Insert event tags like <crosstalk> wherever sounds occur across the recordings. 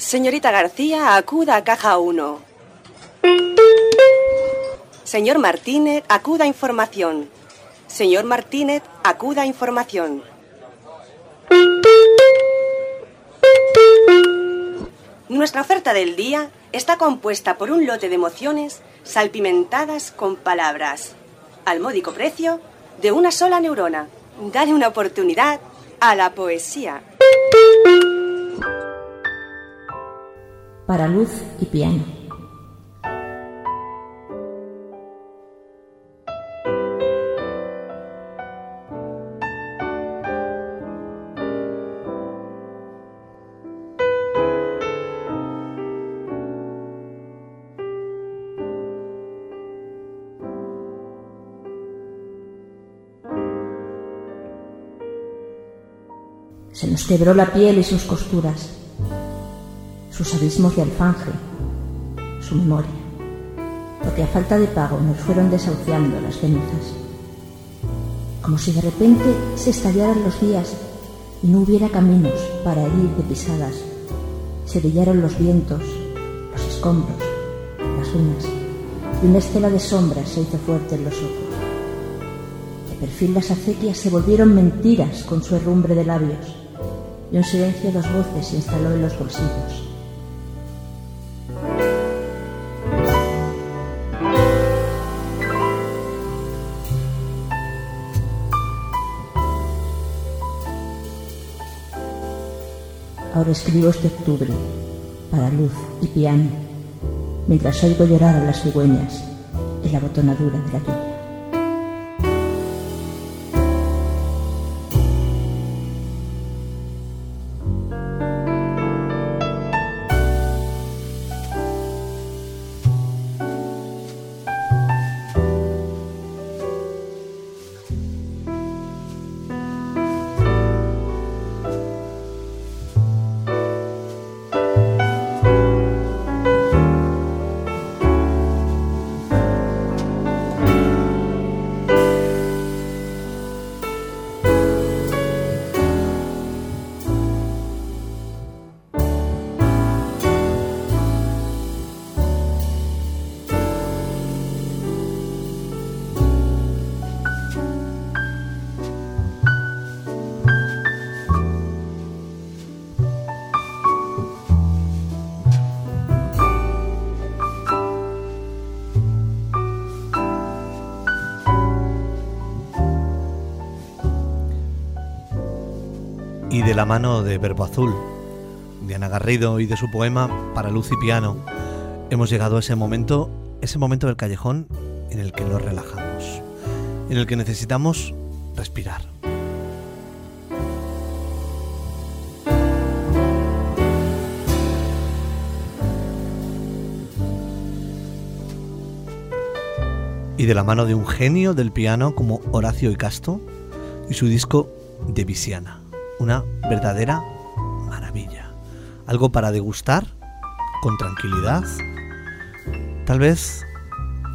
Señorita García, acuda a caja 1. Señor Martínez, acuda a información. Señor Martínez, acuda a información. Nuestra oferta del día está compuesta por un lote de emociones salpimentadas con palabras, al módico precio de una sola neurona. Dale una oportunidad a la poesía. Para luz y piano. Se nos quebró la piel y sus costuras, sus abismos de alfanje, su memoria, porque a falta de pago nos fueron desahuciando las cenizas. Como si de repente se estallaran los días y no hubiera caminos para herir de pisadas, se brillaron los vientos, los escombros, las unas, y una estela de sombras se hizo fuerte en los ojos. De perfil las acequias se volvieron mentiras con su herrumbre de labios y un silencio dos voces se instaló en los bolsillos. Ahora escribo este octubre para luz y piano, mientras oigo llorar a las cigüeñas en la botonadura de la lluvia. De la mano de Verbo Azul, de Ana Garrido y de su poema Para luz y piano, hemos llegado a ese momento, ese momento del callejón en el que nos relajamos, en el que necesitamos respirar. Y de la mano de un genio del piano como Horacio y Casto y su disco de Visiana una verdadera maravilla. Algo para degustar con tranquilidad, tal vez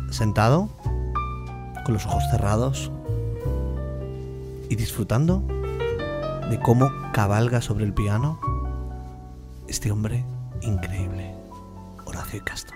sentado, con los ojos cerrados y disfrutando de cómo cabalga sobre el piano este hombre increíble, Horacio Castro.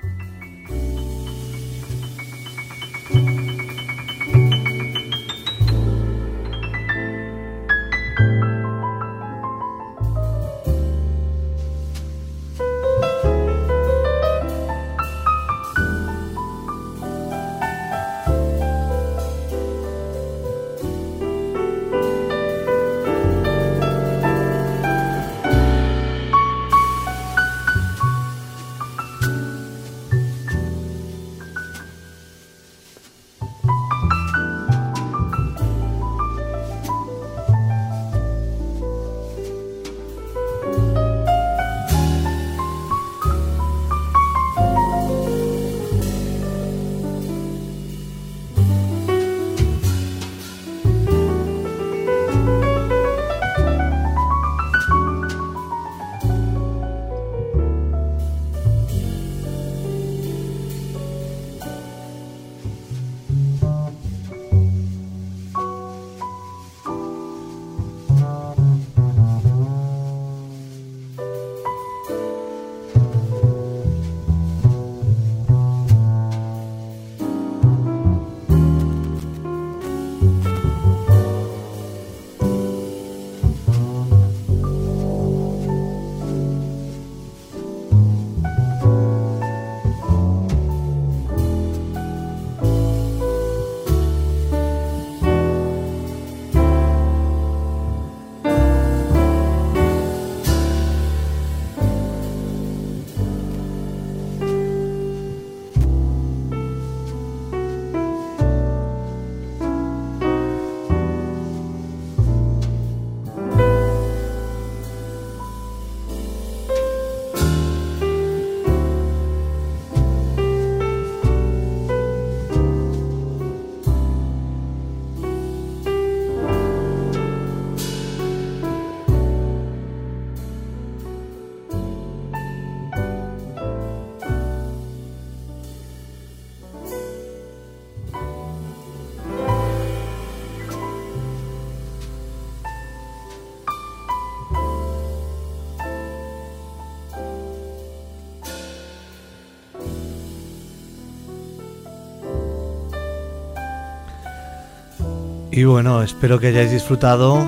Y bueno, espero que hayáis disfrutado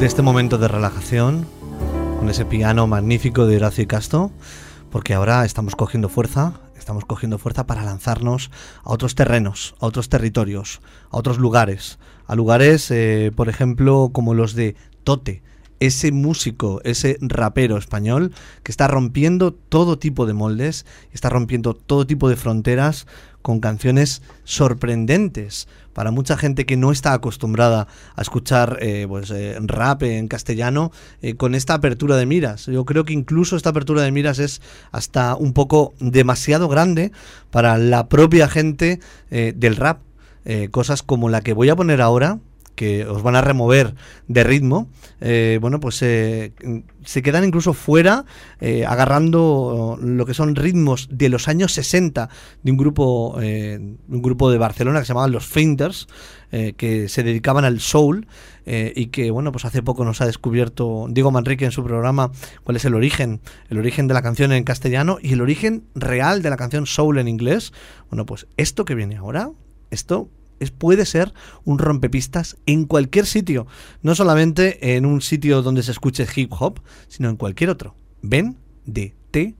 de este momento de relajación con ese piano magnífico de Horacio y Casto, porque ahora estamos cogiendo fuerza, estamos cogiendo fuerza para lanzarnos a otros terrenos, a otros territorios, a otros lugares, a lugares, eh, por ejemplo, como los de Tote, ese músico, ese rapero español que está rompiendo todo tipo de moldes, está rompiendo todo tipo de fronteras con canciones sorprendentes para mucha gente que no está acostumbrada a escuchar eh, pues, eh, rap en castellano eh, con esta apertura de miras. Yo creo que incluso esta apertura de miras es hasta un poco demasiado grande para la propia gente del rap. cosas como la que voy a poner ahora, que os van a remover de ritmo, eh, bueno, pues eh, se quedan incluso fuera eh, agarrando lo que son ritmos de los años 60 de un grupo, un grupo de Barcelona que se llamaban los Fainters, que se dedicaban al soul y que, bueno, pues hace poco nos ha descubierto Diego Manrique en su programa cuál es el origen, el origen de la canción en castellano y el origen real de la canción soul en inglés. Bueno, pues esto que viene ahora, esto puede ser un rompepistas en cualquier sitio, no solamente en un sitio donde se escuche hip hop, sino en cualquier otro. Ven de t.o.t.e.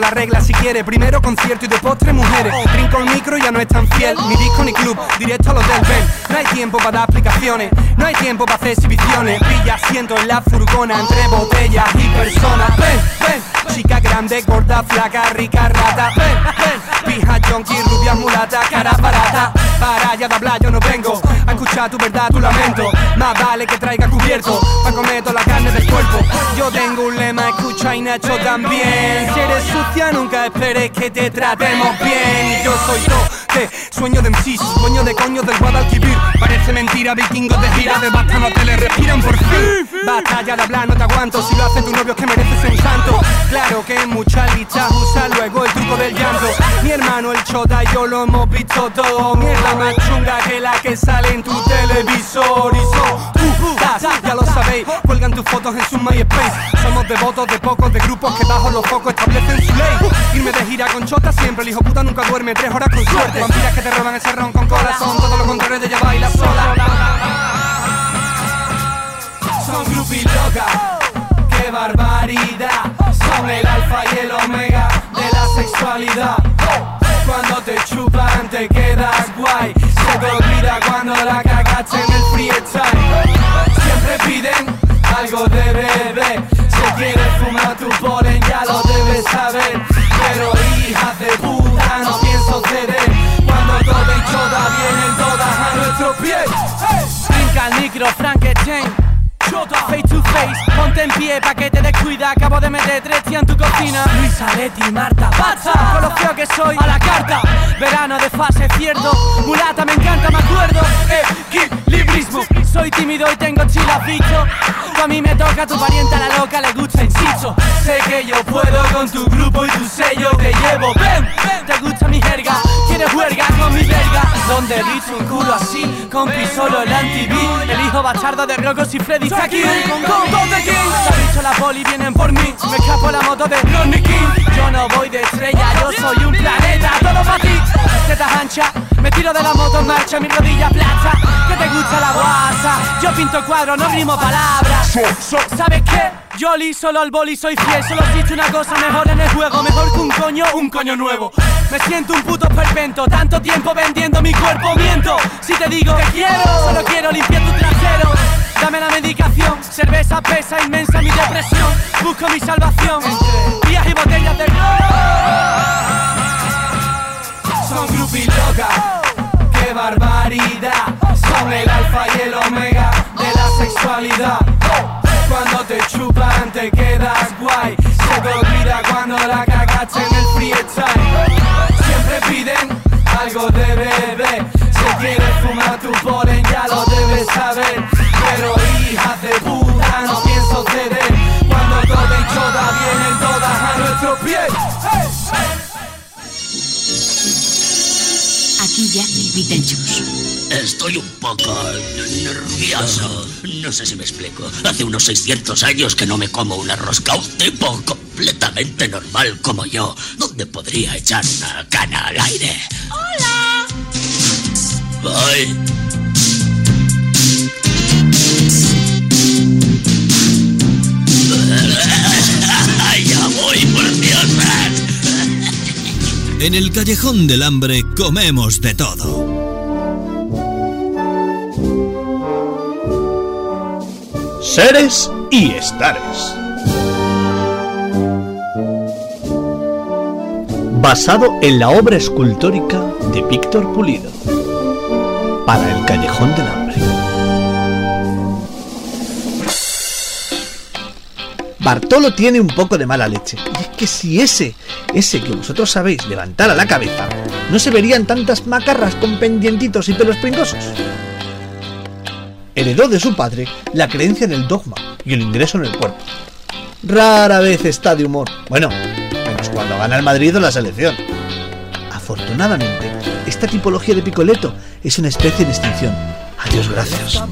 la regla si quieres. Primero concierto y de postre mujeres. Brinco el micro y ya no es tan fiel. Ni disco ni club, directo al hotel ven. No hay tiempo para dar explicaciones, no hay tiempo para hacer exhibiciones. Pilla asiento en la furgona entre botellas y personas. Ven, ven, chica grande, gorda, flaca, rica, rata. Ven, ven, pija, junkie, rubia, mulata, cara barata. Para ya de hablar, yo no vengo a escuchar tu verdad, tu lamento. Más vale que traiga cubierto para comer toda la carne del cuerpo. Yo tengo un lema, escucha y Nacho también eres nunca esperes que te tratemos bien. Yo soy yo, te sueño de MCs, sueño de coño del Guadalquivir. Parece mentira, vikingos de gira, de basta no te le respiran por fin. Basta ya de hablar, no te aguanto. Si lo hacen tus novios, que mereces un santo. Claro que en muchas listas usa luego el truco del llanto. Mi hermano, el chota, y yo lo hemos visto todo. Mierda más chunga que la que sale en tu televisor. Y so, ya lo sabéis, cuelgan tus fotos en su MySpace. Somos devotos de pocos, de grupos que bajo los focos establecen su Irme de gira con chota siempre, el hijo puta nunca duerme, tres horas con suerte. Vampiras que te roban ese ron con corazón, todo lo contrario de ella baila sola. Son groupies locas, qué barbaridad. Son el alfa y el omega de la sexualidad. Cuando te chupan te quedas guay Se te olvida cuando la cagaste en el freestyle Siempre piden algo de bebé debes saber Pero hija de puta no pienso ceder. Cuando todo y toda vienen todas a nuestro pie. Brinca el micro Frankenstein. Face to face, ponte en pie pa' que te descuida. Acabo de meter tres tías en tu cocina. Luisa, Leti, Marta, Pazza Con lo feo que soy, a la carta. Verano de fase cierto. Mulata, me encanta, me acuerdo. Equilibrismo Soy tímido y tengo chilas, bicho a mí me toca tu pariente a la loca, le gusta inciso Sé que yo puedo con tu grupo y tu sello te llevo. Ven, ven, te gusta mi jerga Quieres huelga con mi verga Donde he visto un culo así Compi solo el anti El hijo bastardo de Rocos y Freddy está aquí Con dos de King. Se ha dicho la poli, vienen por mí. Me escapo la moto de Ronnie King. Yo no voy de estrella, yo soy un planeta Todo para ti, tetas anchas Me tiro de la moto en marcha, mi rodilla plata Que te gusta la guasa. Yo pinto cuadros, no rimo palabras. ¿Sabes qué? Yo li solo al boli soy fiel Solo existe una cosa mejor en el juego Mejor que un coño, un coño nuevo. Me siento un puto perpento Tanto tiempo vendiendo mi cuerpo miento. Si te digo que quiero Solo quiero limpiar tu trasero. Dame la medicación Cerveza pesa inmensa mi depresión. Busco mi salvación Vías y botellas de Son groupies locas Qué barbaridad Son el alfa y el omega de la sexualidad. Cuando te chupan te quedas guay. Se te olvida cuando la cagaste en el freestyle. Siempre piden algo de bebé Si quieres fumar tu polen ya lo debes saber. Pero hija de puta no pienses de Beetlejuice. Estoy un poco nervioso. No sé si me explico. Hace unos 600 años que no me como una rosca. Un tipo completamente normal como yo. ¿Dónde podría echar una cana al aire? ¡Hola! Ay. En el callejón del hambre comemos de todo. Seres y estares. Basado en la obra escultórica de Víctor Pulido. Para el callejón del hambre. Bartolo tiene un poco de mala leche. Y es que si ese, ese que vosotros sabéis levantara la cabeza, no se verían tantas macarras con pendientitos y pelos pringosos. Heredó de su padre la creencia en el dogma y el ingreso en el cuerpo. Rara vez está de humor. Bueno, menos cuando gana el Madrid o la selección. Afortunadamente, esta tipología de picoleto es una especie en extinción. Adiós, gracias.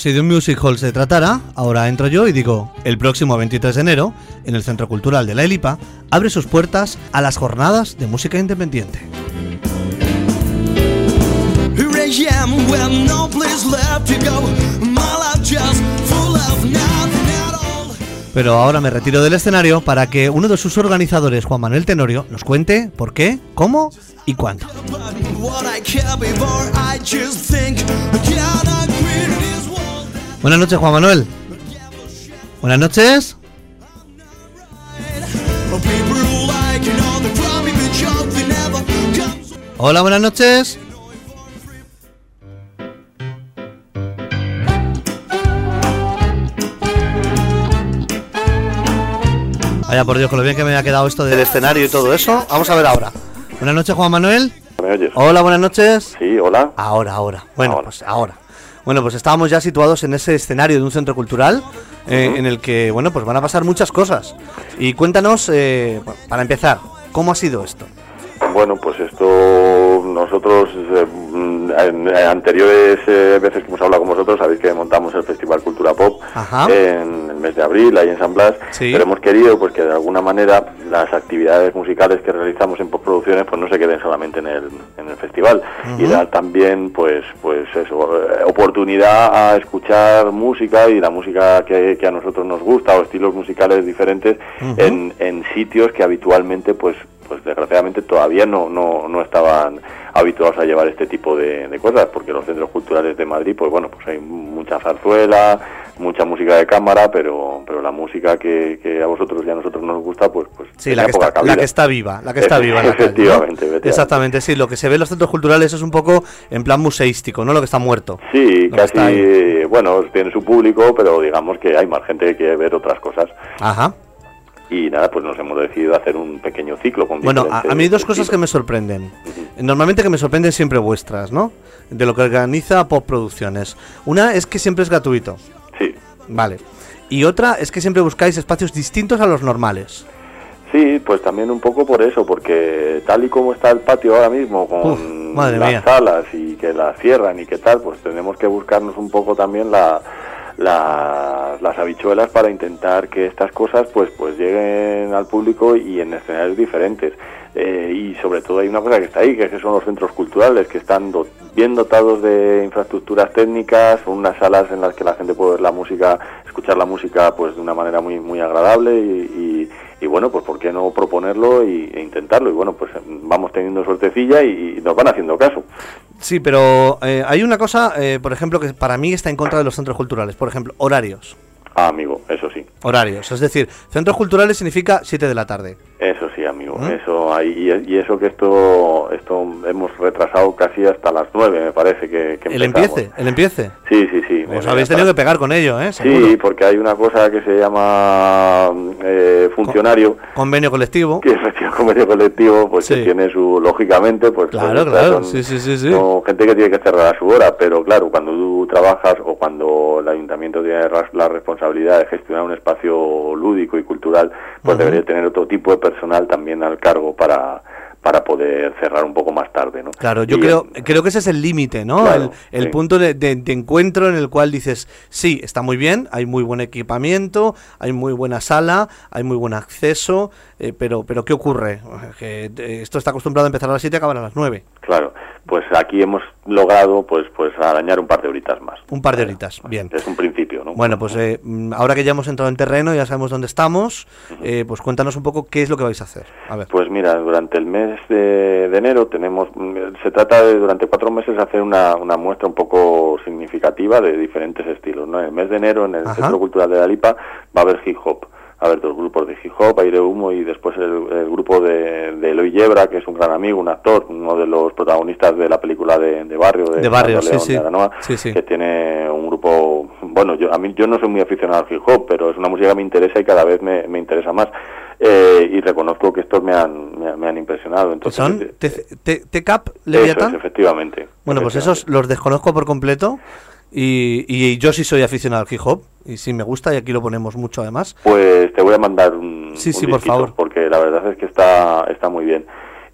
Si de un music hall se tratara, ahora entro yo y digo, el próximo 23 de enero, en el Centro Cultural de la Elipa, abre sus puertas a las jornadas de música independiente. Pero ahora me retiro del escenario para que uno de sus organizadores, Juan Manuel Tenorio, nos cuente por qué, cómo y cuándo. Buenas noches, Juan Manuel. Buenas noches. Hola, buenas noches. Vaya por Dios, con lo bien que me ha quedado esto del escenario y todo eso. Vamos a ver ahora. Buenas noches, Juan Manuel. ¿Me oyes? Hola, buenas noches. Sí, hola. Ahora, ahora. Bueno, Ahora. pues ahora. Bueno, pues estábamos ya situados en ese escenario de un centro cultural eh, en el que, bueno, pues van a pasar muchas cosas. Y cuéntanos, eh, para empezar, ¿cómo ha sido esto? Bueno, pues esto nosotros eh, mm, en eh, anteriores eh, veces que hemos hablado con vosotros sabéis que montamos el Festival Cultura Pop Ajá. en el mes de abril ahí en San Blas, Sí. pero hemos querido pues que de alguna manera las actividades musicales que realizamos en postproducciones pues no se queden solamente en el, en el festival y dar también pues pues eso oportunidad a escuchar música y la música que, que a nosotros nos gusta o estilos musicales diferentes en, en sitios que habitualmente pues pues desgraciadamente todavía no, no, no estaban habituados a llevar este tipo de, de cosas, porque los centros culturales de Madrid, pues bueno, pues hay mucha zarzuela, mucha música de cámara, pero, pero la música que, que a vosotros y a nosotros nos gusta, pues, pues Sí, la que, está, la cabida. que está viva, la que está viva. Exactamente, sí, lo que se ve en los centros culturales es un poco en plan museístico, ¿no? Lo que está muerto. Sí, casi, bueno, tiene su público, pero digamos que hay más gente que quiere ver otras cosas. Ajá. Y nada, pues nos hemos decidido hacer un pequeño ciclo con Bueno, a, mí hay dos cosas que me sorprenden. Normalmente que me sorprenden siempre vuestras, ¿no? De lo que organiza Pop Producciones. Una es que siempre es gratuito, Sí, vale. Y otra es que siempre buscáis espacios distintos a los normales. Sí, pues también un poco por eso, porque tal y como está el patio ahora mismo, con Uf, las mía. salas y que las cierran y qué tal, pues tenemos que buscarnos un poco también la, la- las habichuelas para intentar que estas cosas pues pues lleguen al público y en escenarios diferentes. Eh, y sobre todo hay una cosa que está ahí, que son los centros culturales, que están do- bien dotados de infraestructuras técnicas, son unas salas en las que la gente puede ver la música, escuchar la música pues de una manera muy muy agradable y, y- bueno, pues por qué no proponerlo y, e intentarlo. Y bueno, pues vamos teniendo suertecilla y, y nos van haciendo caso. Sí, pero eh, hay una cosa, eh, por ejemplo, que para mí está en contra de los centros culturales. Por ejemplo, horarios. Ah, amigo, eso sí. Horarios. Es decir, centros culturales significa 7 de la tarde. Eso sí, amigo. ¿Mm? Eso ahí y, eso que esto esto hemos retrasado casi hasta las nueve, me parece que, que El empiece, el empiece. Sí, sí, sí. Os habéis tenido que pegar con ello, ¿eh? Sí, porque hay una cosa que se llama eh, funcionario, Convenio colectivo. que es el <laughs> convenio colectivo, pues Sí. que tiene su, lógicamente, pues... Claro, pues, claro, son- sí, sí, sí, sí. son gente que tiene que cerrar a su hora, pero claro, cuando tú trabajas o cuando el ayuntamiento tiene la responsabilidad de gestionar un espacio lúdico y cultural, pues debería tener otro tipo de personal también al cargo para para poder cerrar un poco más tarde, ¿no? Claro, yo Y- creo, creo que ese es el límite, ¿no? Claro, el el sí. punto de, de- de encuentro en el cual dices, sí, está muy bien, hay muy buen equipamiento, hay muy buena sala, hay muy buen acceso, eh, pero, pero ¿qué ocurre? Que eh, esto está acostumbrado a empezar a las 7 y acabar a las 9. Claro, pues aquí hemos logrado pues pues arañar un par de horitas más. Un par de horitas, bien. Es un principio, ¿no? Bueno, pues eh, mm, ahora que ya hemos entrado en terreno, ya sabemos dónde estamos, eh, pues cuéntanos un poco qué es lo que vais a hacer. A ver. Pues mira, durante el mes de, de enero tenemos, mm, se trata de durante cuatro meses hacer una, una muestra un poco significativa de diferentes estilos. ¿no? En el mes de enero en el Ajá. Centro Cultural de la Lipa va a haber hip hop. A haber dos grupos de hip hop, Aire Humo y después el, el grupo de, de Eloy Yebra, que es un gran amigo, un actor, uno de los protagonistas de la película de, de Barrio, de, De Barrio, León sí. de Aranoa, Sí, sí. que tiene un grupo, bueno, yo a mí yo no soy muy aficionado al hip hop, pero es una música que me interesa y cada vez me, me interesa más. Eh, y reconozco que estos me han, me, han- me han impresionado. Entonces, ¿Son eh, TCAP, Leviatán? efectivamente. Bueno, pues esos los desconozco por completo y, y yo sí soy aficionado al hip hop y sí me gusta y aquí lo ponemos mucho además. Pues te voy a mandar un, Sí, un sí, por favor. porque la verdad es que está, está muy bien.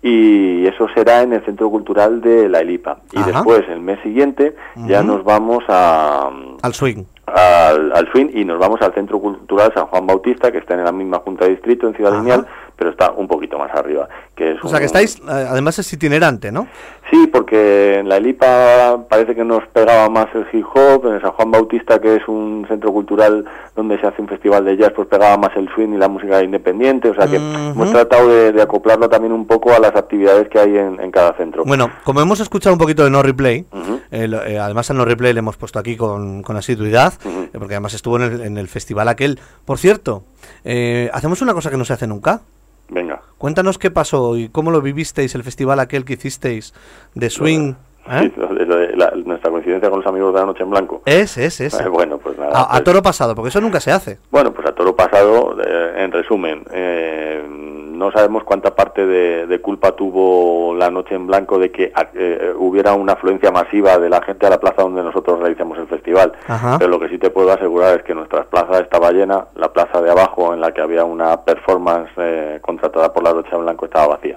y eso será en el Centro Cultural de La Elipa. Y Ajá. después, el mes siguiente, ya nos vamos a, Al swing. al, al Swing y nos vamos al Centro Cultural San Juan Bautista, que está en la misma Junta de Distrito, en Ciudad. Lineal, pero está un poquito más arriba. Que es O sea que un- estáis, eh, además es itinerante, ¿no? Sí, porque en la Elipa parece que nos pegaba más el hip hop, en San Juan Bautista, que es un centro cultural donde se hace un festival de jazz, pues pegaba más el swing y la música independiente, o sea que hemos tratado de, de acoplarlo también un poco a las actividades que hay en, en cada centro. Bueno, como hemos escuchado un poquito de No Replay, eh, eh, además al No Replay le hemos puesto aquí con, con asiduidad, eh, porque además estuvo en el, en el festival aquel. Por cierto, eh, hacemos una cosa que no se hace nunca. Venga. Cuéntanos qué pasó y cómo lo vivisteis, el festival aquel que hicisteis de swing. ¿eh? De- lo de la- nuestra coincidencia con los amigos de la noche en blanco. Es, es, es. Eh, <laughs> bueno, pues nada. A, a pues- toro pasado, porque eso nunca se hace. Bueno, pues a toro pasado, eh, en resumen, eh, no sabemos cuánta parte de, de culpa tuvo la noche en blanco de que a- eh, hubiera una afluencia masiva de la gente a la plaza donde nosotros realizamos el festival. Ajá. Pero lo que sí te puedo asegurar es que nuestra plaza estaba llena, la plaza de abajo en la que había una performance eh, contratada por la noche en blanco estaba vacía.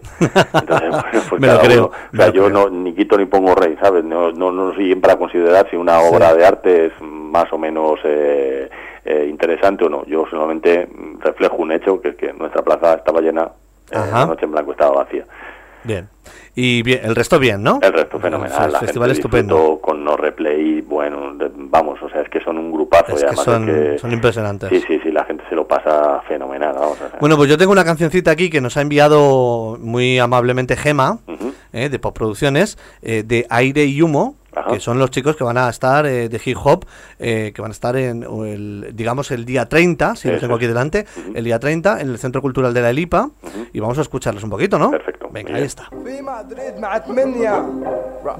Entonces, bueno, <laughs> pues Me lo creo, uno- me o sea, lo yo creo. no ni quito ni pongo rey, ¿sabes? No, no, no soy quien para considerar si una obra de arte es más o menos eh, eh, interesante o no. Yo solamente mm, reflejo un hecho, que es que nuestra plaza estaba llena, eh, la noche en blanco estaba vacía. Bien. Y bien, el resto bien, ¿no? El resto fenomenal, El la festival gente estupendo. con no replay, bueno, de- vamos, o sea, es que son un grupazo Es y que son- es que... son impresionantes. Sí, sí, sí, la gente se lo pasa fenomenal, vamos a. Bueno, pues yo tengo una cancioncita aquí que nos ha enviado muy amablemente Gema, eh, de Pop Producciones, eh, de Aire y Humo, Ajá. que son los chicos que van a estar eh, de hip hop, eh, que van a estar en, el, digamos, el día 30, si lo tengo aquí delante, el día 30 en el Centro Cultural de la Elipa, y vamos a escucharlos un poquito, ¿no? Perfecto, Venga, muy ahí bien. está. في مدريد مع ثمانية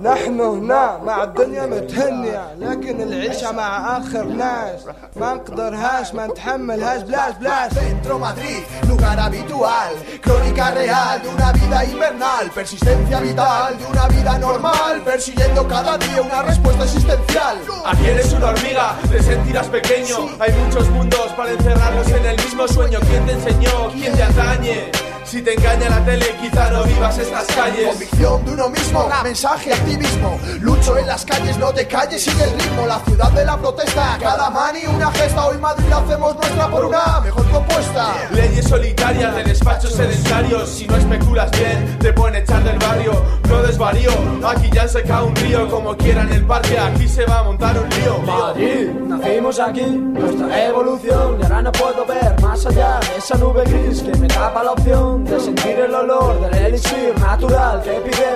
نحن هنا مع الدنيا متهنية لكن العيشة مع آخر ناس ما نقدرهاش ما نتحملهاش بلاش بلاش Centro Madrid, lugar habitual, crónica real de una vida invernal, persistencia vital de una vida normal, persiguiendo cada día una respuesta existencial. Aquí eres una hormiga, te sentirás pequeño. Hay muchos mundos para encerrarnos en el mismo sueño. ¿Quién te enseñó? ¿Quién te atañe? Si te engaña la tele, quizá no vivas estas calles. Convicción de uno mismo, mensaje, activismo. Lucho en las calles, no te calles, sigue el ritmo. La ciudad de la protesta, cada mani una gesta. Hoy Madrid hacemos nuestra por una mejor propuesta. Leyes solitarias de despachos sedentarios. Si no especulas bien, te pueden echar del barrio. No desvarío, aquí ya han secado un río. Como quieran el parque, aquí se va a montar un lío. Madrid, nacimos aquí, nuestra evolución y ahora no puedo ver más allá de esa nube gris que me tapa la opción de sentir el olor del elixir natural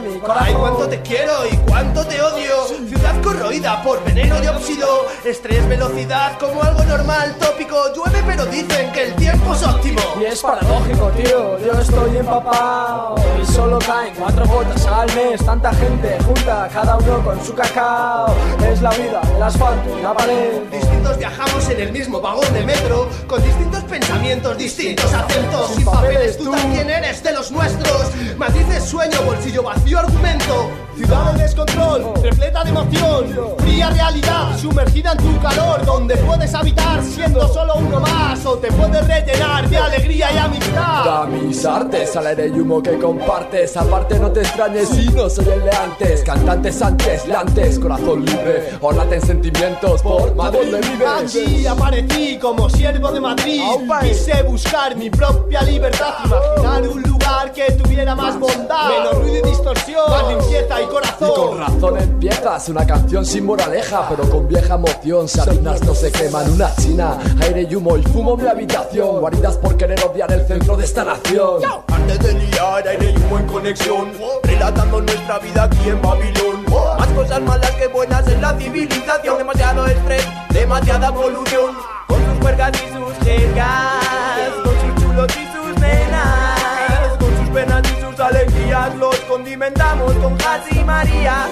mi corazón. Ay, cuánto te quiero y cuánto te odio. Ciudad corroída por veneno de óxido. Estrés, velocidad como algo normal, tópico. Llueve, pero dicen que el tiempo es óptimo. Y es paradójico, tío, yo estoy empapado y solo caen cuatro gotas al mes. Tanta gente junta, cada uno con su cacao. Es la vida, el asfalto y la pared. Distintos viajamos en el mismo vagón de metro, con distintos pensamientos, distintos acentos. Sin papeles, tú también eres de los nuestros. Madrid es sueño, bolsillo vacío, argumento. Ciudad de descontrol, repleta de emoción, fría realidad, sumergida en tu calor, donde puedes habitar siendo solo uno más, o te puedes rellenar de alegría y amistad. Da mis artes al aire y humo que compartes. Aparte no te extrañes si no soy el de antes. Cantantes antes, lantes, corazón libre Orlate en sentimientos por Madrid donde vives Allí aparecí como siervo de Madrid. Quise buscar mi propia libertad Imaginar un lugar que tuviera más bondad. Menos ruido y distorsión. Más limpieza y Y con corazón razón. empiezas una canción sin moraleja Pero con vieja emoción. Sabinas no se queman una china Aire y humo y fumo en mi habitación. Guaridas por querer odiar el centro de esta nación. Antes de liar, aire y humo en conexión, relatando nuestra vida aquí en Babilón. Más cosas malas que buenas en la civilización, demasiado estrés, demasiada polución. Con sus juergas y sus jergas, con sus chulos y sus nenas, con sus penas y sus alegrías, los condimentamos con gas y María.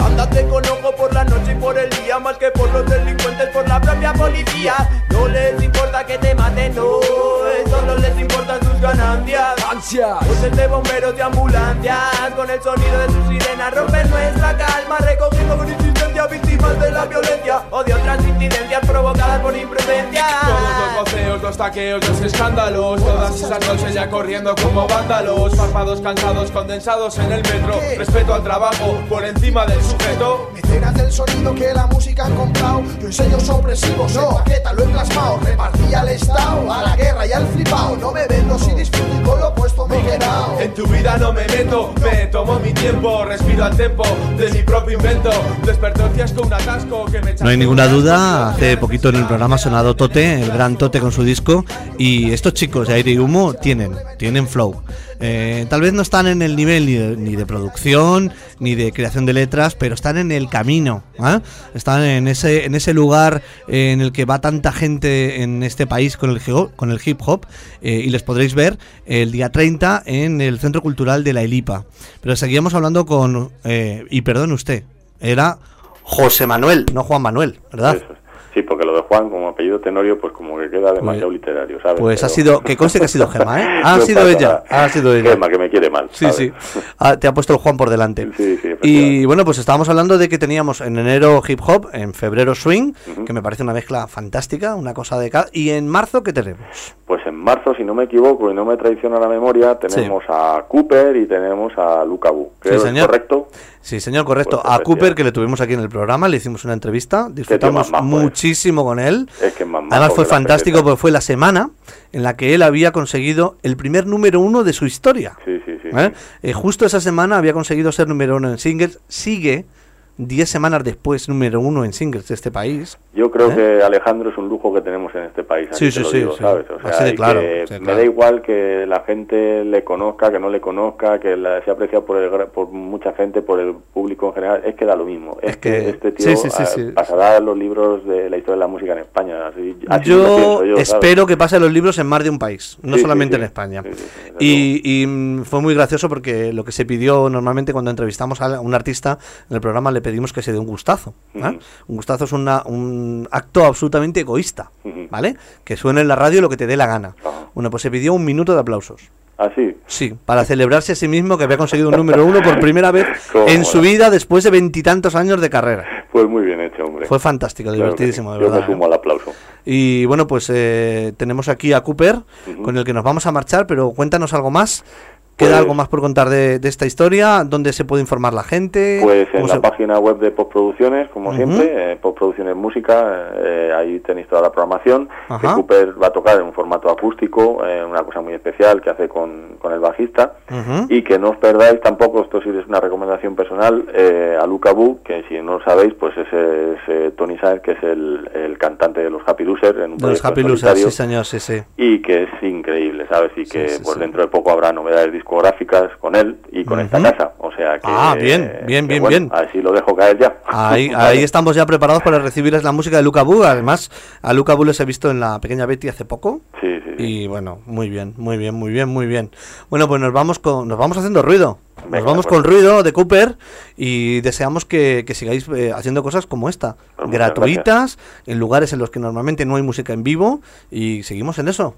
Ándate con ojo por la noche y por el día, más que por los delincuentes, por la propia policía. No les importa que te maten, no, solo les importan sus ganancias. Voces de bomberos y ambulancias, con el sonido de sus sirenas rompen nuestra calma, recogiendo con víctimas de la violencia o de otras incidencias provocadas por imprudencia. Todos los baboseos, dos taqueos, dos escándalos Todas esas noches ya corriendo como vándalos Párpados cansados, condensados en el metro. Respeto al trabajo por encima del sujeto. Mecenas del sonido que la música han comprado. Yo sellos opresivos, no, maqueta lo he plasmado. Repartí al estado, a la guerra y al flipao No me vendo si disfruto y con lo puesto me he quedado En tu vida no me meto, me tomo mi tiempo Respiro al tempo de mi propio invento. Despertó el fiasco un atasco que me No hay ninguna duda, hace poquito en el programa ha sonado Tote, el gran Tote con su disco, y estos chicos de aire y humo tienen, tienen flow. Eh, tal vez no están en el nivel ni de, ni de producción, ni de creación de letras, pero están en el camino, ¿ah? están en ese, en ese lugar en el que va tanta gente en este país con el, con el hip hop, eh, y les podréis ver el día 30 en el Centro Cultural de la Elipa. Pero seguíamos hablando con, eh, y perdón usted, era José Manuel, no Juan Manuel, ¿verdad? Sí, porque lo de Juan como apellido Tenorio, pues como que queda demasiado literario, ¿sabes? Pues ha sido, que conste que ha sido Gema, ¿eh? <laughs> Ha No sido ella, ha sido ella. Gema, que me quiere mal. Sí, ¿sabes? sí. <laughs> Ah, te ha puesto el Juan por delante. Sí, sí, Y bueno, pues estábamos hablando de que teníamos en enero hip hop, en febrero swing, que me parece una mezcla fantástica, una cosa de cada. Y en marzo, ¿qué tenemos? Pues en marzo, si no me equivoco y no me traiciona la memoria, tenemos a Cooper y tenemos a Luca Bu. Creo Sí, es señor. correcto. Sí, señor, correcto. Pues a Cooper, que le tuvimos aquí en el programa, le hicimos una entrevista, disfrutamos eh. muchísimo con él. Es que Además fue fantástico porque fue la semana en la que él había conseguido el primer número uno de su historia. Sí, sí, sí. ¿Eh? Eh, justo esa semana había conseguido ser número uno en singles. Sigue 10 semanas después número uno en singles de este país. Yo creo ¿Eh? que Alejandro es un lujo que tenemos en este país. Sí, sí, sí, digo, sí. ¿sabes? O sea, Así de y claro, que me claro. da igual que la gente le conozca, que no le conozca, que la, se aprecia por, el, por mucha gente, por el público en general. Es que da lo mismo. Es, que, que- este tío pasará los libros de la historia de la música en España. Así, así Yo, pienso yo, ¿sabes? espero que pase los libros en más de un país, no solamente en España. y y, mm, fue muy gracioso porque lo que se pidió normalmente cuando entrevistamos a un artista en el programa le pedimos que se dé un gustazo. ¿eh? Un gustazo es una- un acto absolutamente egoísta, ¿vale? Que suene en la radio lo que te dé la gana. Bueno, pues se pidió un minuto de aplausos. ¿Ah, sí? Sí, para celebrarse a sí mismo que había conseguido un número uno por <laughs> primera vez en su vida después de veintitantos años de carrera. Pues muy bien hecho, hombre. Fue fantástico, Claro divertidísimo, de Yo verdad. me sumo ¿eh? al aplauso. Y bueno, pues eh, tenemos aquí a Cooper, con el que nos vamos a marchar, pero cuéntanos algo más. ¿Queda Pues- algo más por contar de, de esta historia? ¿Dónde se puede informar la gente? Pues en ¿Cómo la se- página web de Postproducciones, como Ujú. siempre, eh, Postproducciones Música, eh, ahí tenéis toda la programación. Que. Cooper va a tocar en un formato acústico, eh, una cosa muy especial que hace con, con el bajista. Ujú. Y que no os perdáis tampoco, esto sí es una recomendación personal, eh, a Luca Bu, que si no lo sabéis, pues ese es Tony Saer, que es el, el cantante de los Happy Losers en un De los Happy Losers, sí señor, sí, sí. y que es increíble, ¿sabes? Y que sí, pues sí. dentro de poco habrá novedades discográficas con él y con esta casa, o sea que... Ah, bien, bien, que bien, bueno, bien. Así lo dejo caer ya. Ahí, <laughs> Vale. ahí estamos ya preparados para recibir la música de Luca Bu. Además, a Luca Bu les he visto en la pequeña Betty hace poco. Sí, sí, Y bueno, muy bien, muy bien, muy bien, muy bien. Bueno, pues nos vamos con, nos vamos haciendo ruido. Nos Venga, vamos pues. con ruido de Cooper y deseamos que, que sigáis eh, haciendo cosas como esta, Pues gratuitas, en lugares en los que normalmente no hay música en vivo y seguimos en eso.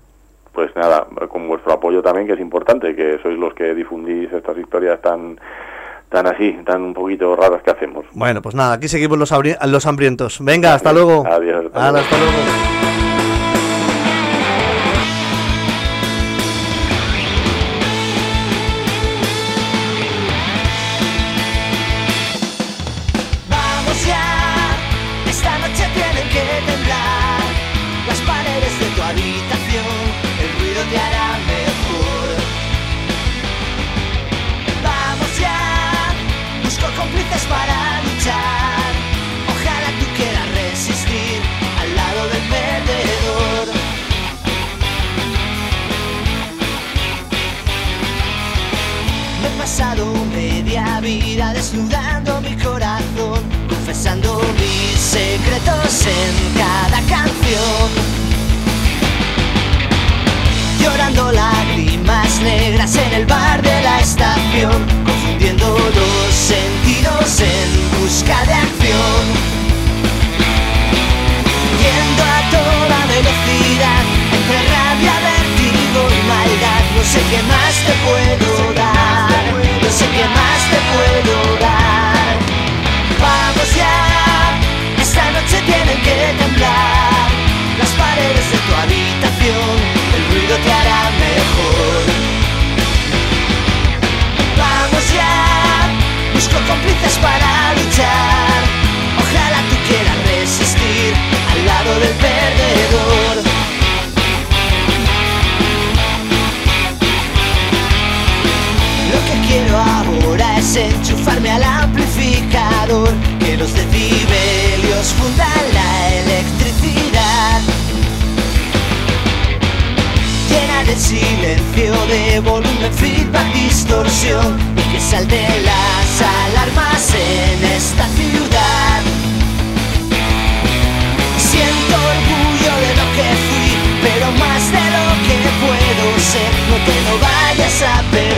Pues nada, con vuestro apoyo también, que es importante, que sois los que difundís estas historias tan tan así, tan un poquito raras que hacemos. Bueno, pues nada, aquí seguimos los, los hambrientos. Venga, hasta luego. Adiós. hasta hasta luego. En cada canción. Llorando lágrimas negras en el bar de la estación, confundiendo los sentidos en busca de acción. Yendo a toda velocidad, entre rabia, vértigo y maldad, no sé qué más te puedo dar, no sé qué más te puedo dar. las paredes de tu habitación, el ruido te hará mejor. Vamos ya, busco cómplices para luchar. Ojalá tú quieras resistir al lado del perdedor. Lo que quiero ahora es enchufarme al amplificador que los decibelios fundan y que salten las alarmas en esta ciudad. Siento orgullo de lo que fui, pero más de lo que puedo ser. No te lo vayas a perder,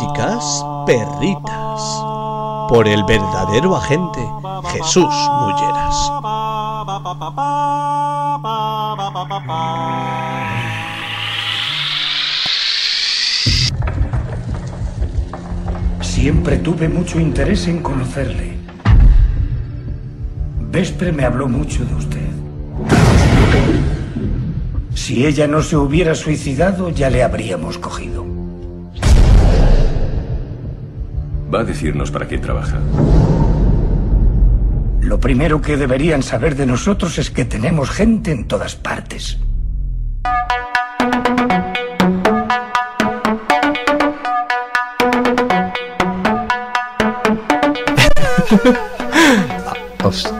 Críticas perritas. Por el verdadero agente Jesús Mulleras. Siempre tuve mucho interés en conocerle. Vespre me habló mucho de usted. Si ella no se hubiera suicidado, ya le habríamos cogido. Va a decirnos para quién trabaja. Lo primero que deberían saber de nosotros es que tenemos gente en todas partes. <laughs>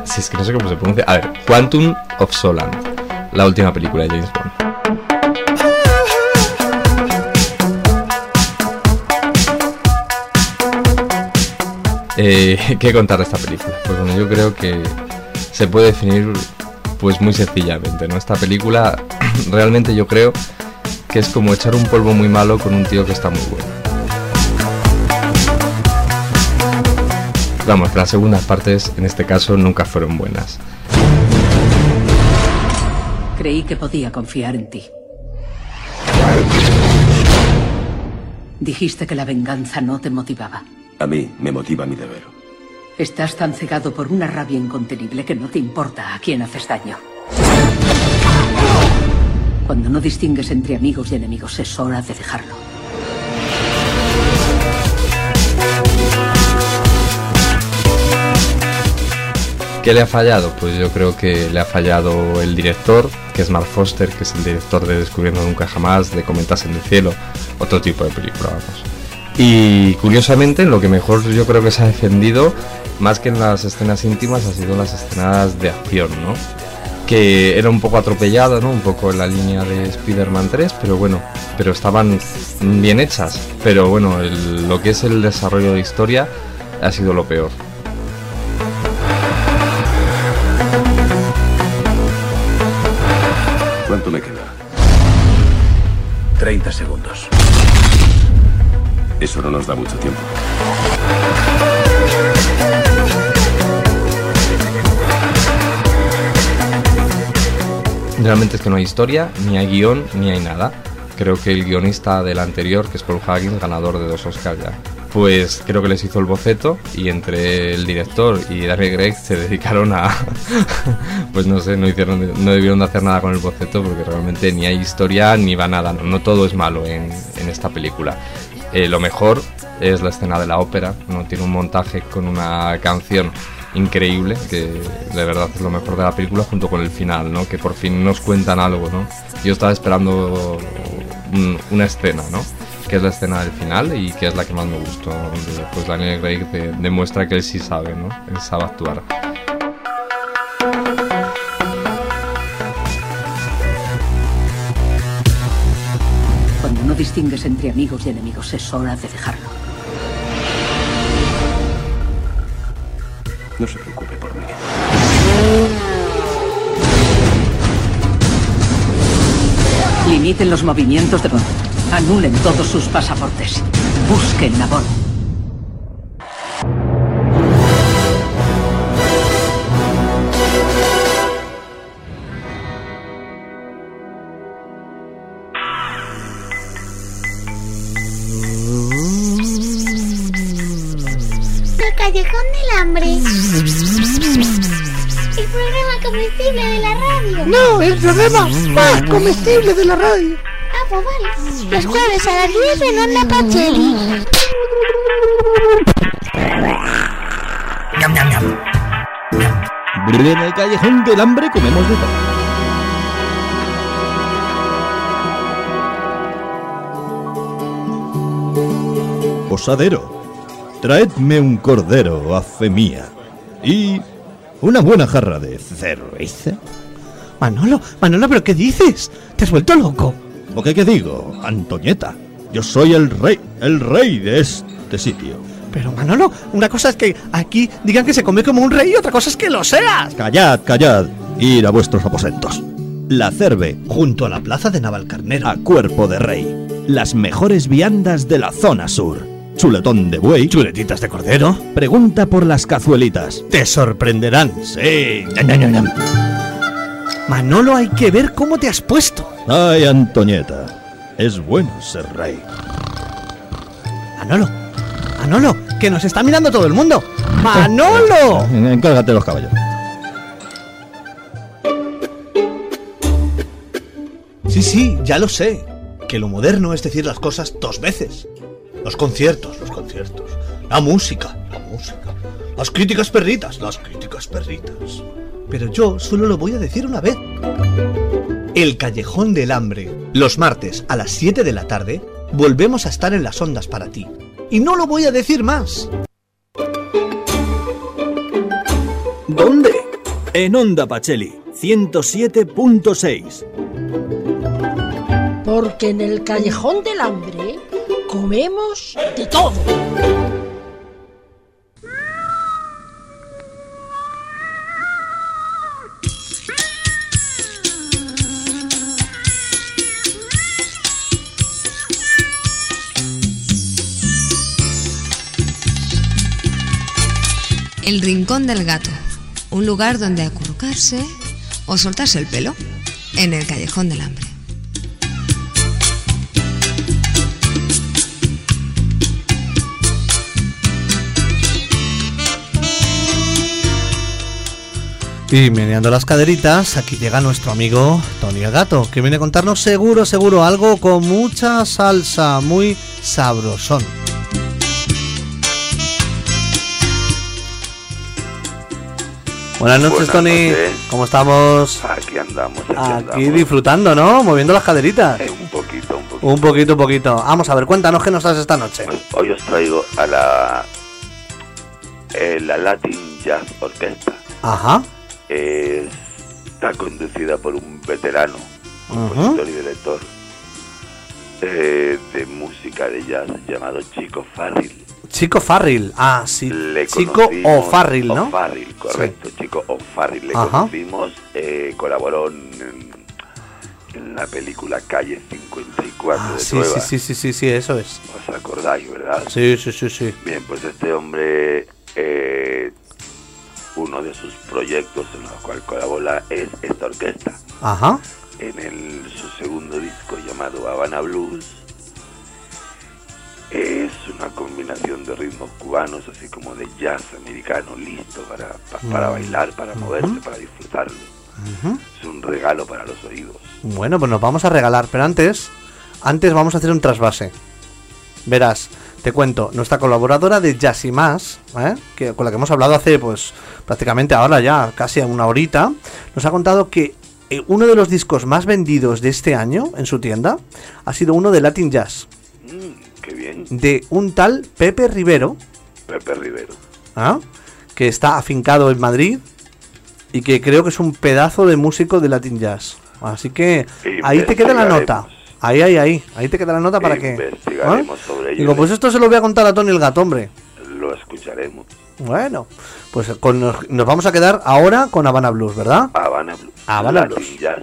Si es que no sé cómo se pronuncia. A ver, Quantum of Soland, la última película de James Bond. Eh, <laughs> ¿Qué contar de esta película? Pues bueno, yo creo que se puede definir pues muy sencillamente, ¿no? Esta película <clears throat> realmente yo creo que es como echar un polvo muy malo con un tío que está muy bueno. Vamos, las segundas partes en este caso nunca fueron buenas. Creí que podía confiar en ti. Dijiste que la venganza no te motivaba. A mí me motiva mi deber. Estás tan cegado por una rabia incontenible que no te importa a quién haces daño. Cuando no distingues entre amigos y enemigos es hora de dejarlo. ¿Qué le ha fallado? Pues yo creo que le ha fallado el director, que es Mark Foster, que es el director de Descubriendo Nunca Jamás, de Comentas en el Cielo, otro tipo de película, vamos. Y curiosamente, lo que mejor yo creo que se ha defendido, más que en las escenas íntimas, ha sido las escenas de acción, ¿no? Que era un poco atropellado, ¿no? Un poco en la línea de Spider-Man 3, pero bueno, pero estaban bien hechas. Pero bueno, lo que es el desarrollo de historia ha sido lo peor. ¿Cuánto me queda? 30 segundos. Eso no nos da mucho tiempo. Realmente es que no hay historia, ni hay guion, ni hay nada. Creo que el guionista del anterior, que es Paul Huggins, ganador de dos Oscars ya, pues creo que les hizo el boceto y entre el director y Daniel Gregg se <laughs> dedicaron a pues no sé no hicieron no debieron de hacer nada con el boceto porque realmente ni hay historia ni va nada no, no todo es malo en, en esta película Eh, lo mejor es la escena de la ópera no tiene un montaje con una canción increíble que de verdad es lo mejor de la película junto con el final no que por fin nos cuentan algo no yo estaba esperando un- una escena no que es la escena del final y que es la que más me gustó. donde, Pues Daniel Craig de- demuestra que él sí sabe, ¿no? Él sabe actuar. Distingues entre amigos y enemigos es hora de dejarlo. No se preocupe por mí. Limiten los movimientos de Bond. Anulen todos sus pasaportes. Busquen a Bond. El programa más comestible de la radio. Ah, pues vale. Los jueves a las 10 en Onda Pacheli. En el callejón del hambre comemos de todo. Posadero, traedme un cordero a fe mía y una buena jarra de cerveza. Manolo, Manolo, ¿pero qué dices? ¿Te has vuelto loco? ¿O qué, qué digo, Antoñeta? Yo soy el rey, el rey de este sitio. Pero Manolo, una cosa es que aquí digan que se come como un rey y otra cosa es que lo seas. Callad, callad, ir a vuestros aposentos. La cerve, Junto a la plaza de Navalcarnero. a cuerpo de rey. Las mejores viandas de la zona sur. Chuletón de buey. Chuletitas de cordero. Pregunta por las cazuelitas. Te sorprenderán. Sí. ñam, ñam, ñam, ñam. Manolo, hay que ver cómo te has puesto. Ay, Antoñeta. Es bueno ser rey. Manolo, Manolo, que nos está mirando todo el mundo. Manolo. Encárgate de los caballos. Sí, sí, ya lo sé. Que lo moderno es decir las cosas dos veces. Los conciertos, los conciertos. La música, la música. Las críticas perritas, las críticas perritas. Pero yo solo lo voy a decir una vez. El Callejón del Hambre. Los martes a las 7 de la tarde volvemos a estar en las ondas para ti. Y no lo voy a decir más. ¿Dónde? En Onda Pacheli, 107.6. Porque en el callejón del hambre comemos de todo. El Rincón del Gato, un lugar donde acurrucarse o soltarse el pelo en el Callejón del Hambre. Y meneando las caderitas, aquí llega nuestro amigo Tony el Gato, que viene a contarnos seguro, seguro algo con mucha salsa, muy sabrosón. Buenas noches, Buenas Tony. noches. ¿Cómo estamos? Aquí andamos, aquí, Aquí andamos. disfrutando, ¿no? Moviendo las caderitas. Eh, un poquito, un poquito. Un poquito, un poquito. Vamos a ver, cuéntanos qué nos das esta noche. Hoy os traigo a la, eh, la Latin Jazz Orquesta. Ajá. Eh, está conducida por un veterano, compositor y director eh, de música de jazz llamado Chico Farril. Chico Farril. Ah, sí. Le Chico O'Farrill, ¿no? O'Farrill, correcto, Chico O'Farrill. Le Ajá. conocimos, eh, colaboró en, en la película Calle 54 Ah, de sí, Trueba. sí, sí, sí, sí, sí, eso es. ¿Os acordáis, verdad? Sí, sí, sí, sí. Bien, pues este hombre, eh, uno de sus proyectos en los cuales colabora es esta orquesta. Ajá. En el, su segundo disco llamado Habana Blues, es una combinación de ritmos cubanos, así como de jazz americano, listo para, pa- para Mm. bailar, para moverse, para disfrutarlo. Es un regalo para los oídos. Bueno, pues nos vamos a regalar, pero antes, antes vamos a hacer un trasvase. Verás, te cuento, nuestra colaboradora de Jazz y Más, ¿eh? que, con la que hemos hablado hace pues prácticamente ahora ya, casi una horita, nos ha contado que eh, uno de los discos más vendidos de este año en su tienda ha sido uno de Latin Jazz, Mm, qué bien. de un tal Pepe Rivero, Pepe Rivero. ¿ah? que está afincado en Madrid y que creo que es un pedazo de músico de Latin Jazz. Así que ahí te queda la nota. Ahí, ahí, ahí. Ahí te queda la nota para que... Investigaremos ¿ah? sobre ello. Digo, pues esto se lo voy a contar a Tony el gato, hombre. Lo escucharemos. Bueno, pues con- nos, vamos a quedar ahora con Habana Blues, ¿verdad? Habana Blues. Habana Blues. Jazz.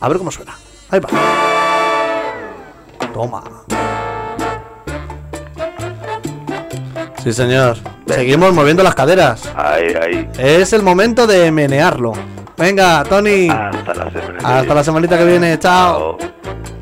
A ver cómo suena. Ahí va. Toma. Sí, señor. Seguimos moviendo las caderas. Ahí, ahí. Es el momento de menearlo. Venga, Tony. Hasta la semana. Hasta la semanita que viene. Chao. Thank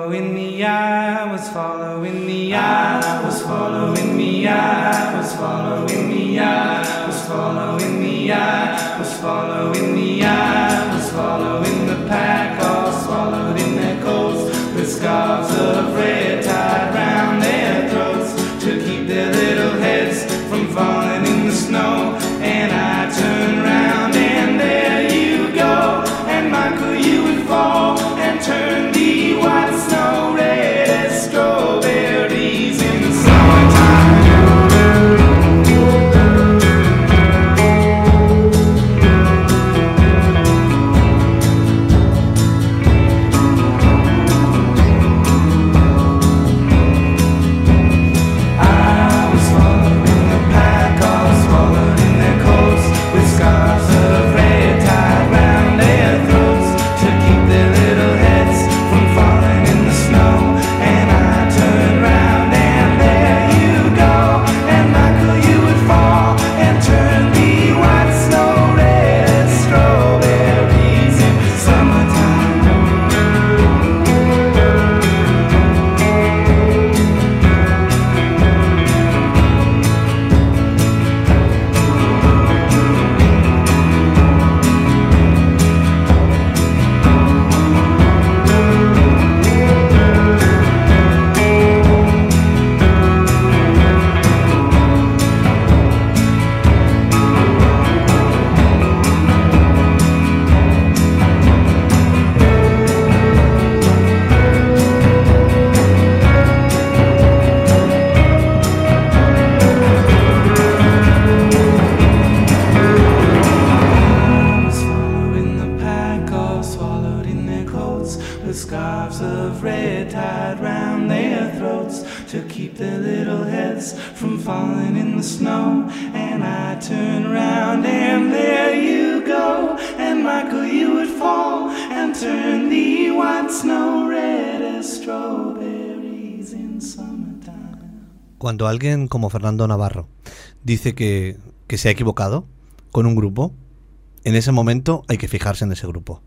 Following the eye, was following the eye, was following the eye, was following the eye, was following the eye, was following the eye, to keep their little heads from falling in the snow. And I turn round and there you go, and Michael, you would fall and turn the white snow red as strawberries in summertime. Cuando alguien como Fernando Navarro dice que, que se ha equivocado con un grupo, en ese momento hay que fijarse en ese grupo.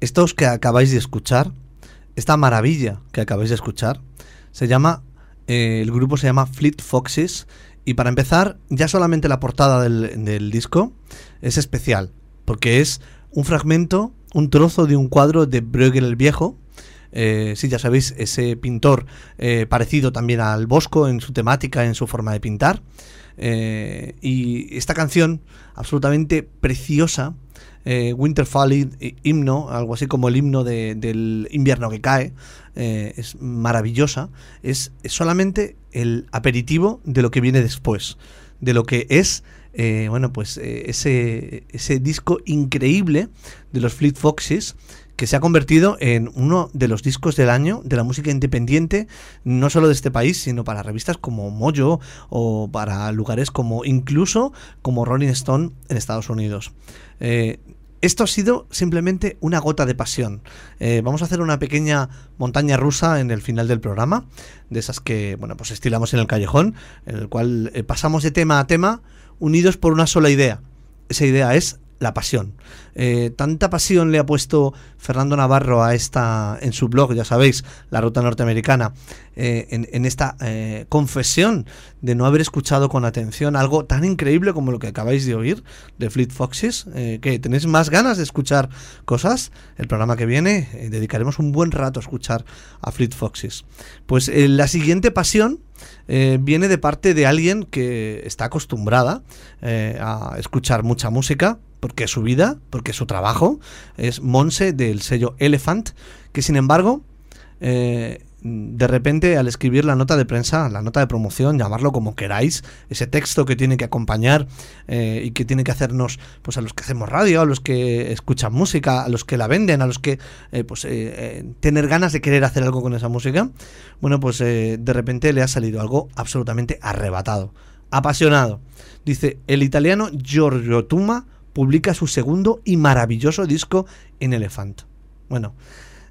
Estos que acabáis de escuchar, esta maravilla que acabáis de escuchar, se llama, eh, el grupo se llama Fleet Foxes y para empezar, ya solamente la portada del, disco es especial, porque es un fragmento, un trozo de un cuadro de Bruegel el Viejo, eh, sí, ya sabéis, ese pintor eh, parecido también al Bosco en su temática, en su forma de pintar. Eh, y esta canción, absolutamente preciosa, eh, Winterfall hi- himno, algo así como el himno de- del invierno que cae, eh, es maravillosa. Es, solamente el aperitivo de lo que viene después, de lo que es. eh, bueno, pues eh, ese, ese disco increíble de los Fleet Foxes que se ha convertido en uno de los discos del año de la música independiente, no solo de este país, sino para revistas como Mojo o para lugares como incluso como Rolling Stone en Estados Unidos. Eh, esto ha sido simplemente una gota de pasión. Eh, vamos a hacer una pequeña montaña rusa en el final del programa, de esas que, bueno, pues estilamos en el callejón, en el cual eh, pasamos de tema a tema unidos por una sola idea. Esa idea es la pasión. Eh, tanta pasión le ha puesto Fernando Navarro a esta en su blog, ya sabéis, la ruta norteamericana, eh, en, esta eh, confesión de no haber escuchado con atención algo tan increíble como lo que acabáis de oír de Fleet Foxes. Eh, que tenéis más ganas de escuchar cosas. El programa que viene dedicaremos un buen rato a escuchar a Fleet Foxes. Pues la siguiente pasión viene de parte de alguien que está acostumbrada a escuchar mucha música, porque es su vida, porque es su trabajo. Es Monse del sello Elephant, que sin embargo, de repente al escribir la nota de prensa, la nota de promoción, llamarlo como queráis, ese texto que tiene que acompañar eh, y que tiene que hacernos, pues a los que hacemos radio, a los que escuchan música, a los que la venden, a los que, eh, pues, eh, tener ganas de querer hacer algo con esa música, bueno, pues de repente le ha salido algo absolutamente arrebatado, apasionado. Dice, el italiano Giorgio Tuma publica su segundo y maravilloso disco en Elephant. Bueno,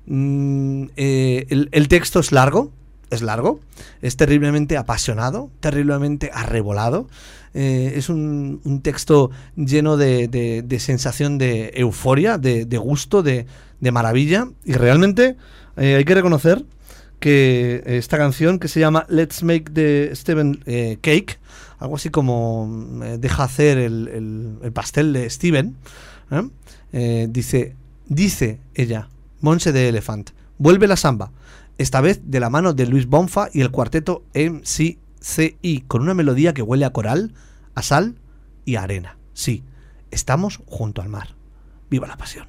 mm, eh, el, texto es largo, es largo, es terriblemente apasionado, terriblemente arrebolado. Eh, es un, texto lleno de, sensación de euforia, de, gusto, de, maravilla. Y realmente eh, hay que reconocer que esta canción que se llama Let's Make the Steven Cake, algo así como mm, deja hacer el, el- el pastel de Steven, dice, dice ella, Monse de Elephant, vuelve la samba, esta vez de la mano de Luis Bonfa y el cuarteto MCCI, con una melodía que huele a coral, a sal y a arena. Sí, estamos junto al mar. ¡Viva la pasión!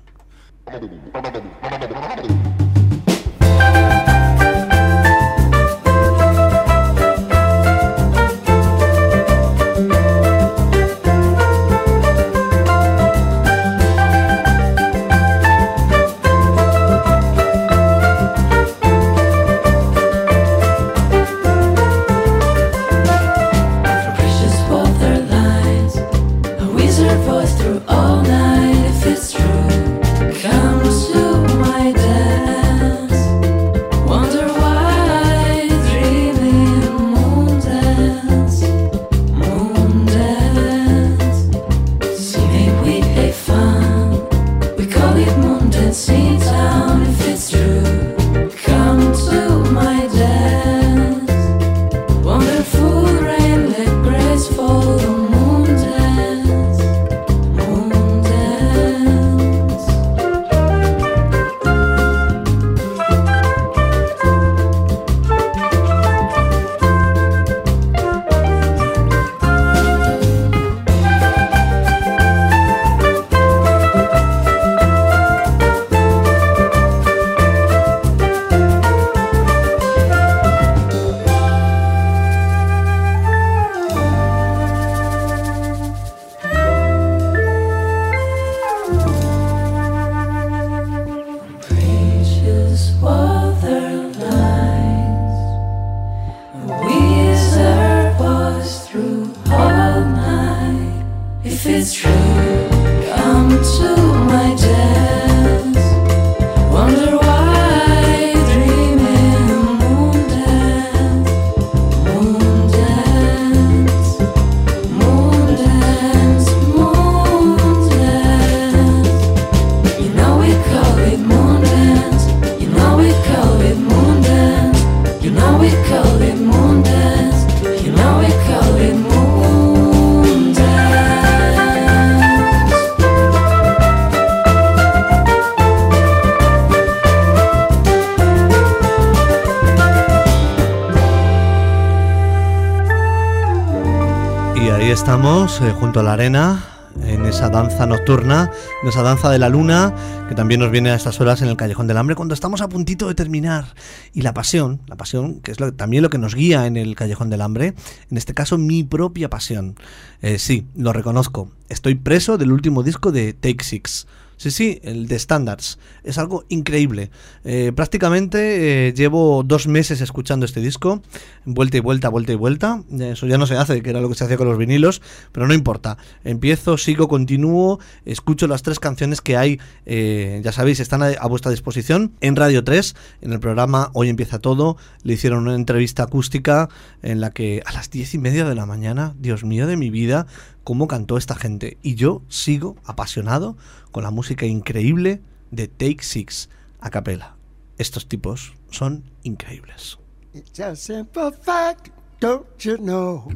Estamos, eh, junto a la arena, en esa danza nocturna, en esa danza de la luna, que también nos viene a estas horas en el Callejón del Hambre, cuando estamos a puntito de terminar. Y la pasión, la pasión, que es también lo que nos guía en el Callejón del Hambre, en este caso mi propia pasión. Eh, sí, lo reconozco, estoy preso del último disco de Take Six. Sí, sí, el de Standards. Es algo increíble. Eh, prácticamente eh, llevo dos meses escuchando este disco, vuelta y vuelta, vuelta y vuelta. Eso ya no se hace, que era lo que se hacía con los vinilos, pero no importa. Empiezo, sigo, continúo, escucho las tres canciones que hay, eh, ya sabéis, están a, a vuestra disposición en Radio 3, en el programa Hoy empieza todo. Le hicieron una entrevista acústica en la que a las diez y media de la mañana, Dios mío de mi vida, cómo cantó esta gente. Y yo sigo apasionado con la música increíble de Take Six a capela. Estos tipos son increíbles. It's a simple fact, don't you know?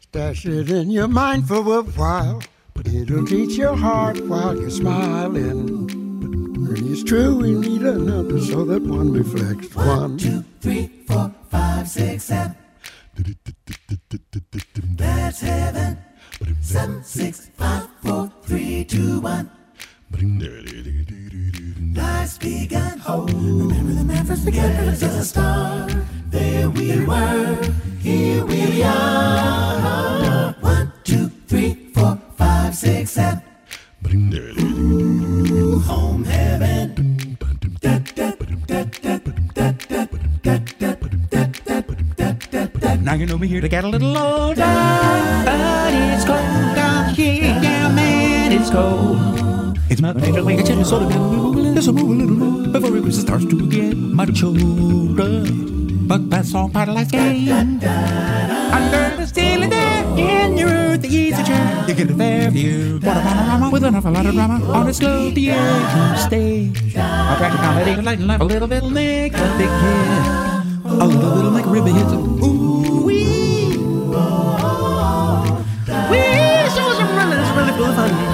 Stash it in your mind for a while. It'll teach your heart while you're smiling. And it's true, we need another so that one reflects one. two, three, four, five, six, seven. That's heaven. Seven, six, five, four, three, two, one. Life's begun. Oh, remember the man first began as a star. There we were, here we are. One, two, three, four, five, six, seven. Ooh, home heaven. Now you know me here to get a little older, but it's cold down here, yeah, man, it's cold. It's my favorite way to tell you so to move a little, just move a little more before it starts to get much colder. But It's all part of life's game. Under the ceiling there in your earth, the easy chair. You get a fair view. What a panorama with enough a lot of drama. On a slow the air stage. A practical comedy, lighten life a little bit, make a big hit. A little bit, make a ribby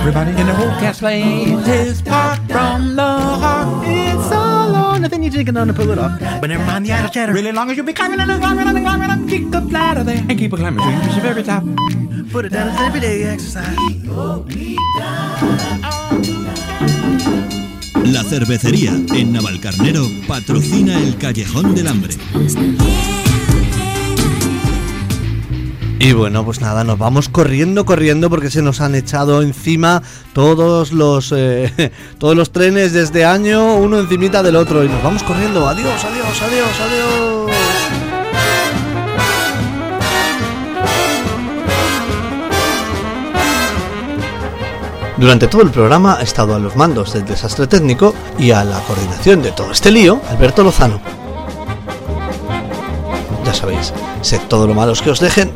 Everybody in the whole cast plays his part from the heart. It's so long, nothing you can on to pull it off. But never mind the idle chatter. Really long as you be climbing and climbing and climbing and kick up ladder there and keep a climbing to the very top. Put it down as everyday exercise. La cervecería en Navalcarnero patrocina el Callejón del Hambre. Y bueno, pues nada, nos vamos corriendo, corriendo porque se nos han echado encima todos los eh, <laughs> todos los trenes de este año, uno encimita del otro y nos vamos corriendo. Adiós, adiós, adiós, adiós. Durante todo el programa ha estado a los mandos del desastre técnico y a la coordinación de todo este lío, Alberto Lozano. Ya sabéis, sed todo lo malos que os dejen